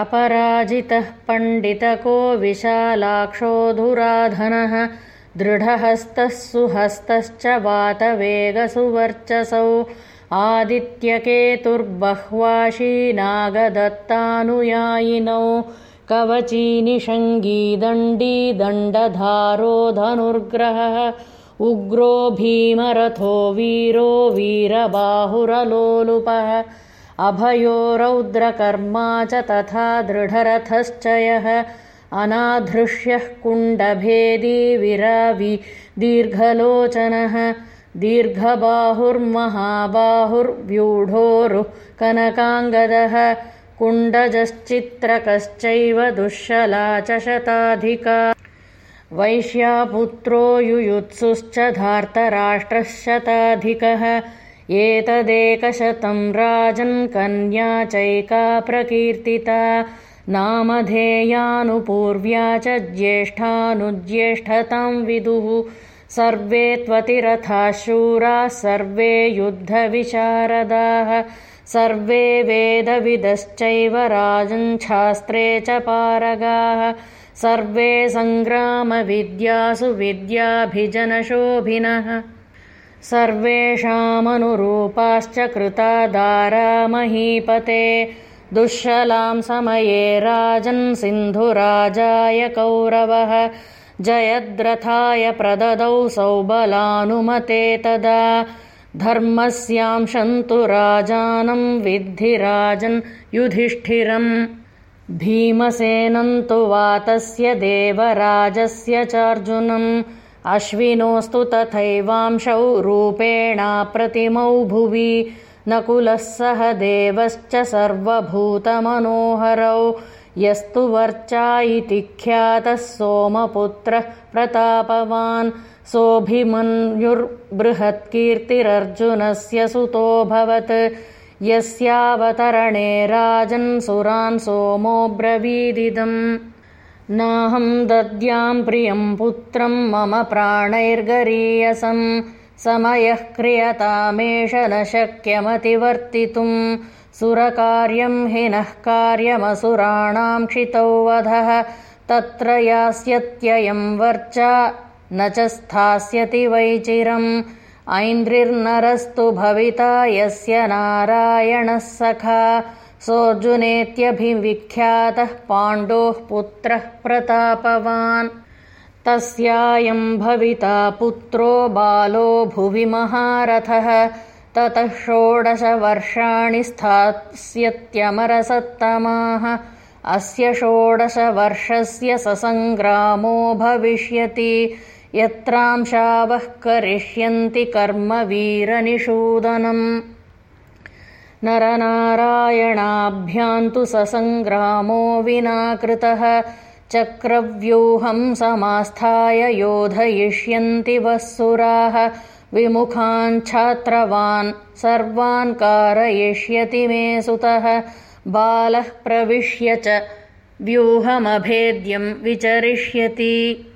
अपराजितः पण्डितको विशालाक्षोऽधुराधनः दृढहस्तः सुहस्तश्च वातवेगसुवर्चसौ आदित्यकेतुर्बह्वाशीनागदत्तानुयायिनौ कवचीनिषङ्गी दण्डी दण्डधारो धनुर्ग्रहः उग्रो भीमरथो वीरो वीरबाहुरलोलुपः अभयो रौद्रकर्मा च तथा दृढरथश्च यः अनाधृष्यः कुण्डभेदी विरावि दीर्घलोचनः दीर्घबाहुर्महाबाहुर्व्यूढोरुः कनकाङ्गदः कुण्डजश्चित्रकश्चैव दुःशला च शताधिका वैश्यापुत्रो युयुत्सुश्च धार्तराष्ट्रः शताधिकः एतदेकशतं कन्या चैका प्रकीर्तिता। नामधेयानुपूर्व्या च ज्येष्ठानुज्येष्ठतां विदुः। सर्वे त्वतिरथाः शूराः सर्वे युद्धविशारदाः। सर्वे वेदविदश्चैव राजञ्छास्त्रे च पारगाः। सर्वे सङ्ग्रामविद्यासु विद्याभिजनशोभिनः सर्वेषामनुरूपाश्च कृता दारामहीपते। दुःशलां समये राजन् सिन्धुराजाय कौरवः। जयद्रथाय प्रददौ सौबलानुमते तदा। धर्मस्यां शन्तु राजानं विद्धि राजन् युधिष्ठिरम्। भीमसेनन्तु वातस्य देवराजस्य चार्जुनम् अश्विनोऽस्तु तथैवांशौ रूपेणाप्रतिमौ भुवि नकुलः सह देवश्च सर्वभूतमनोहरौ यस्तु वर्चा इति ख्यातः सोमपुत्रः प्रतापवान् सोऽभिमन्युर्बृहत्कीर्तिरर्जुनस्य सुतोऽभवत् यस्यावतरणे राजन् सुरान् सोमोऽब्रवीदिदम् नाहं दद्यां प्रियं पुत्रं मम प्राणैर्गरीयसम् समयः क्रियतामेष न शक्यमतिवर्तितुम् सुरकार्यं हि नः कार्यमसुराणां क्षितौ वधः। तत्र यास्यत्ययं वर्चा न च स्थास्यति वैचिरम् ऐन्द्रिर्नरस्तु भविता यस्य नारायणः सखा सोऽर्जुनेत्यभिविख्यातः पाण्डोः पुत्रः प्रतापवान्। तस्यायं भविता पुत्रो बालो भुवि महारथः। ततः षोडशवर्षाणि स्थास्यत्यमरसत्तमाः अस्य षोडशवर्षस्य ससङ्ग्रामो भविष्यति। यत्रांशावः करिष्यन्ति कर्मवीरनिषूदनम् नरनारायणाभ्यान्तु ससङ्ग्रामो विना कृतः चक्रव्यूहं समास्थाय योधयिष्यन्ति वः सुराः विमुखाञ्छात्रवान् सर्वान् कारयिष्यति मे सुतः। बालः प्रविश्य च व्यूहमभेद्यं विचरिष्यति